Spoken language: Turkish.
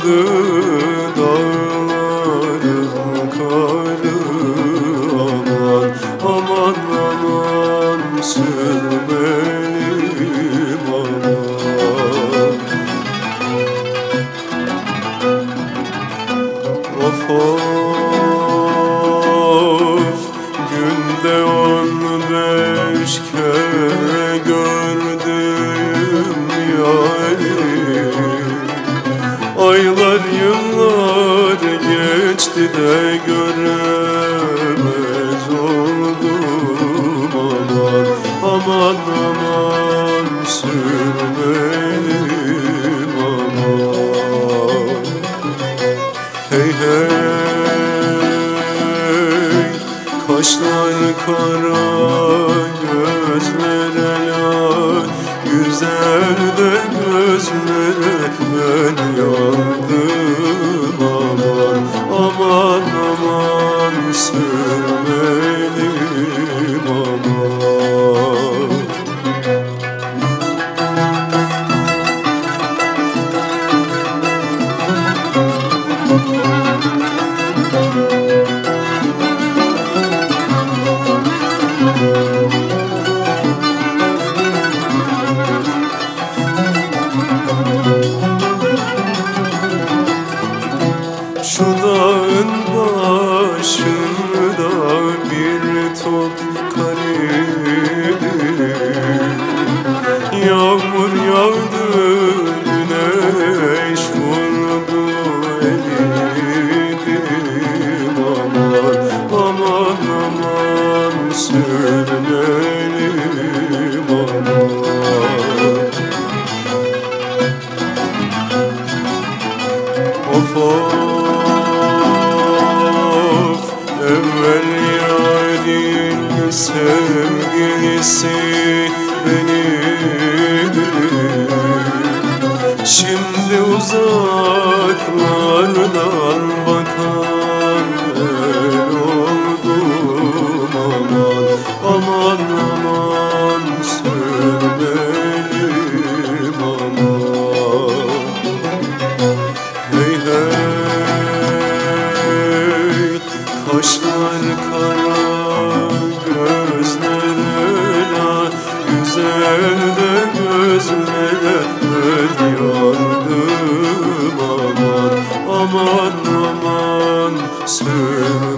kalmadı Dağların geçti de göremez oldum aman Aman aman sürmelim aman. Hey hey Kaşlar kara dağın başında bir top kar idi Yağmur yağdı, güneş vurdu eridim Aman, aman, aman sürmelim aman. Of of sevgilisi benim Şimdi uzaklardan aman aman aman aman söyle